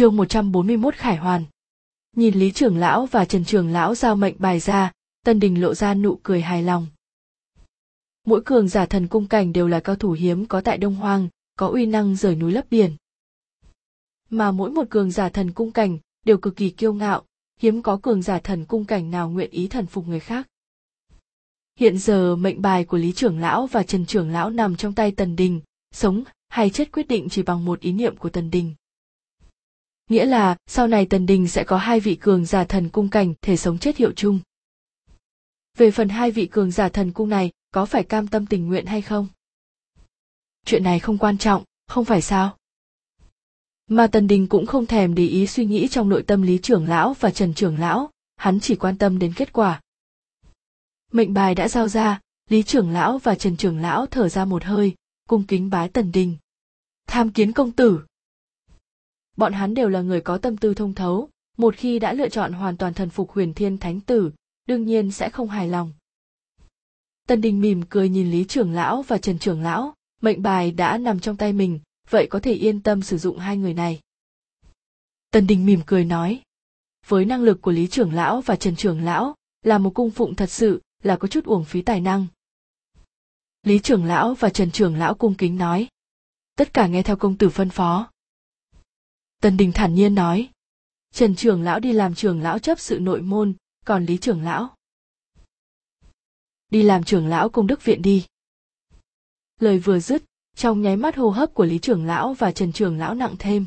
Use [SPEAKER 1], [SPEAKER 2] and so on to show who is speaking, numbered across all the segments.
[SPEAKER 1] chương 141 Khải Hoàn. Nhìn Lý trưởng lão và Trần trưởng lão giao mệnh bài ra, Tân Đình lộ ra nụ cười hài lòng. Mỗi cường giả thần cung cảnh đều là cao thủ hiếm có tại Đông Hoang, có uy năng rời núi lấp biển. Mà mỗi một cường giả thần cung cảnh đều cực kỳ kiêu ngạo, hiếm có cường giả thần cung cảnh nào nguyện ý thần phục người khác. Hiện giờ mệnh bài của Lý trưởng lão và Trần trưởng lão nằm trong tay Tần Đình, sống hay chết quyết định chỉ bằng một ý niệm của Tần Đình nghĩa là, sau này tần đình sẽ có hai vị cường giả thần cung cảnh, thể sống chết hiệu chung. Về phần hai vị cường giả thần cung này, có phải cam tâm tình nguyện hay không? Chuyện này không quan trọng, không phải sao? Mà tần đình cũng không thèm để ý suy nghĩ trong nội tâm lý trưởng lão và trần trưởng lão, hắn chỉ quan tâm đến kết quả. Mệnh bài đã giao ra, lý trưởng lão và trần trưởng lão thở ra một hơi, cung kính bái tần đình. Tham kiến công tử bọn hắn đều là người có tâm tư thông thấu, một khi đã lựa chọn hoàn toàn thần phục huyền thiên thánh tử, đương nhiên sẽ không hài lòng. Tân đình mỉm cười nhìn lý trưởng lão và trần trưởng lão, mệnh bài đã nằm trong tay mình, vậy có thể yên tâm sử dụng hai người này. Tân đình mỉm cười nói, với năng lực của lý trưởng lão và trần trưởng lão, là một cung phụng thật sự, là có chút uổng phí tài năng. Lý trưởng lão và trần trưởng lão cung kính nói, tất cả nghe theo công tử phân phó. Tân Đình thản nhiên nói. Trần trưởng lão đi làm trưởng lão chấp sự nội môn, còn Lý trưởng lão. Đi làm trưởng lão công đức viện đi. Lời vừa dứt, trong nháy mắt hô hấp của Lý trưởng lão và Trần trưởng lão nặng thêm.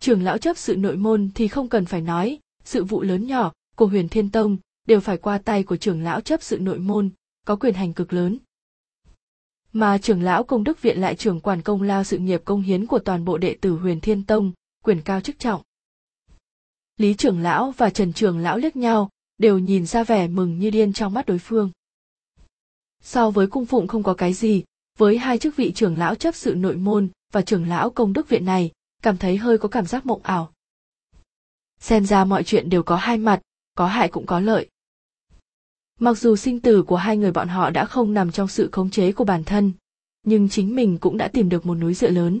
[SPEAKER 1] Trưởng lão chấp sự nội môn thì không cần phải nói, sự vụ lớn nhỏ của Huyền Thiên Tông đều phải qua tay của trưởng lão chấp sự nội môn, có quyền hành cực lớn mà trưởng lão công đức viện lại trưởng quản công lao sự nghiệp công hiến của toàn bộ đệ tử huyền thiên tông, quyền cao chức trọng. Lý trưởng lão và trần trưởng lão liếc nhau, đều nhìn ra vẻ mừng như điên trong mắt đối phương. So với cung phụng không có cái gì, với hai chức vị trưởng lão chấp sự nội môn và trưởng lão công đức viện này, cảm thấy hơi có cảm giác mộng ảo. Xem ra mọi chuyện đều có hai mặt, có hại cũng có lợi mặc dù sinh tử của hai người bọn họ đã không nằm trong sự khống chế của bản thân, nhưng chính mình cũng đã tìm được một núi dựa lớn.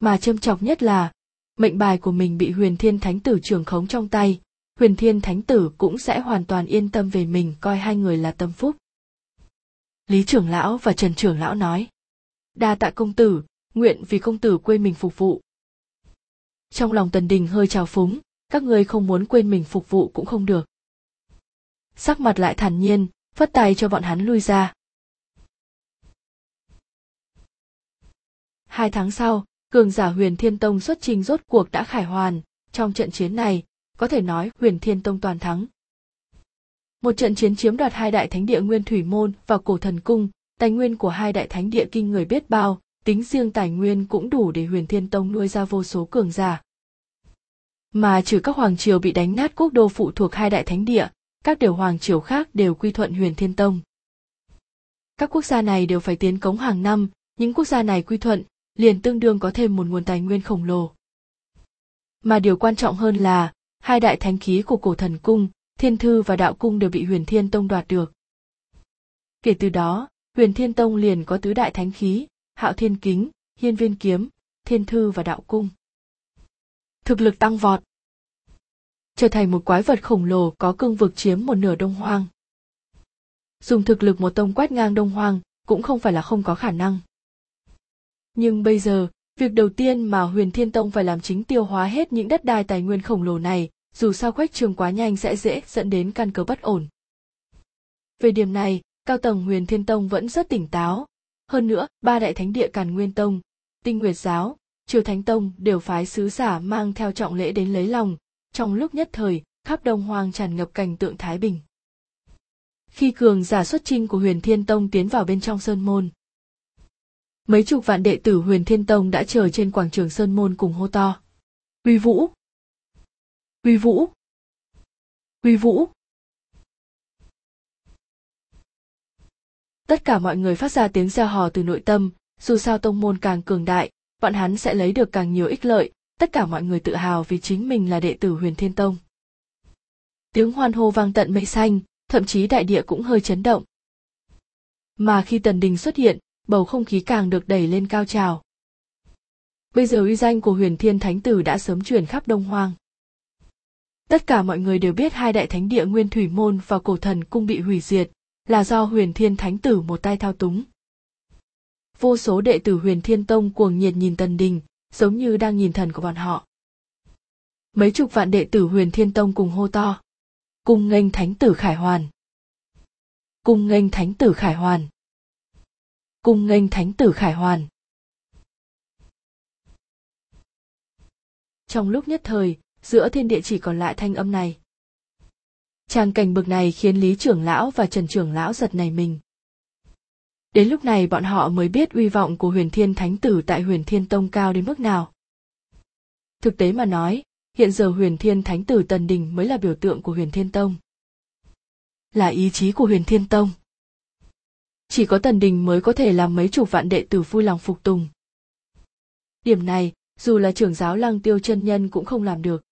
[SPEAKER 1] Mà châm chọc nhất là, mệnh bài của mình bị huyền thiên thánh tử trưởng khống trong tay, huyền thiên thánh tử cũng sẽ hoàn toàn yên tâm về mình, coi hai người là tâm phúc. Lý trưởng lão và trần trưởng lão nói, đa tạ công tử, nguyện vì công tử quên mình phục vụ. Trong lòng tần đình hơi trào phúng, các ngươi không muốn quên mình phục vụ cũng không được sắc mặt lại thản nhiên, phất tay cho bọn hắn lui ra. Hai tháng sau, cường giả huyền thiên tông xuất trình rốt cuộc đã khải hoàn. Trong trận chiến này, có thể nói huyền thiên tông toàn thắng. Một trận chiến chiếm đoạt hai đại thánh địa nguyên thủy môn và cổ thần cung, tài nguyên của hai đại thánh địa kinh người biết bao, tính riêng tài nguyên cũng đủ để huyền thiên tông nuôi ra vô số cường giả. Mà trừ các hoàng triều bị đánh nát quốc đô phụ thuộc hai đại thánh địa các điều hoàng triều khác đều quy thuận huyền thiên tông. Các quốc gia này đều phải tiến cống hàng năm, những quốc gia này quy thuận, liền tương đương có thêm một nguồn tài nguyên khổng lồ. Mà điều quan trọng hơn là, hai đại thánh khí của cổ thần cung, thiên thư và đạo cung đều bị huyền thiên tông đoạt được. Kể từ đó, huyền thiên tông liền có tứ đại thánh khí, hạo thiên kính, hiên viên kiếm, thiên thư và đạo cung. Thực lực tăng vọt trở thành một quái vật khổng lồ có cương vực chiếm một nửa đông hoang. Dùng thực lực một tông quét ngang đông hoang cũng không phải là không có khả năng. Nhưng bây giờ, việc đầu tiên mà huyền thiên tông phải làm chính tiêu hóa hết những đất đai tài nguyên khổng lồ này, dù sao quách trường quá nhanh sẽ dễ dẫn đến căn cơ bất ổn. Về điểm này, cao tầng huyền thiên tông vẫn rất tỉnh táo. Hơn nữa, ba đại thánh địa càn nguyên tông, tinh nguyệt giáo, triều thánh tông đều phái sứ giả mang theo trọng lễ đến lấy lòng trong lúc nhất thời, khắp đông hoang tràn ngập cảnh tượng thái bình. Khi cường giả xuất trinh của huyền thiên tông tiến vào bên trong sơn môn, mấy chục vạn đệ tử huyền thiên tông đã chờ trên quảng trường sơn môn cùng hô to. Uy vũ! Uy vũ! Uy vũ! Tất cả mọi người phát ra tiếng reo hò từ nội tâm, dù sao tông môn càng cường đại, bọn hắn sẽ lấy được càng nhiều ích lợi tất cả mọi người tự hào vì chính mình là đệ tử huyền thiên tông. Tiếng hoan hô vang tận mây xanh, thậm chí đại địa cũng hơi chấn động. Mà khi tần đình xuất hiện, bầu không khí càng được đẩy lên cao trào. Bây giờ uy danh của huyền thiên thánh tử đã sớm truyền khắp đông hoang. Tất cả mọi người đều biết hai đại thánh địa nguyên thủy môn và cổ thần cung bị hủy diệt, là do huyền thiên thánh tử một tay thao túng. Vô số đệ tử huyền thiên tông cuồng nhiệt nhìn tần đình giống như đang nhìn thần của bọn họ. Mấy chục vạn đệ tử huyền thiên tông cùng hô to. Cung nghênh thánh tử khải hoàn. Cung nghênh thánh tử khải hoàn. Cung nghênh thánh tử khải hoàn. Trong lúc nhất thời, giữa thiên địa chỉ còn lại thanh âm này. Trang cảnh bực này khiến lý trưởng lão và trần trưởng lão giật nảy mình đến lúc này bọn họ mới biết uy vọng của huyền thiên thánh tử tại huyền thiên tông cao đến mức nào. Thực tế mà nói, hiện giờ huyền thiên thánh tử tần đình mới là biểu tượng của huyền thiên tông. Là ý chí của huyền thiên tông. Chỉ có tần đình mới có thể làm mấy chục vạn đệ tử vui lòng phục tùng. Điểm này, dù là trưởng giáo lăng tiêu chân nhân cũng không làm được.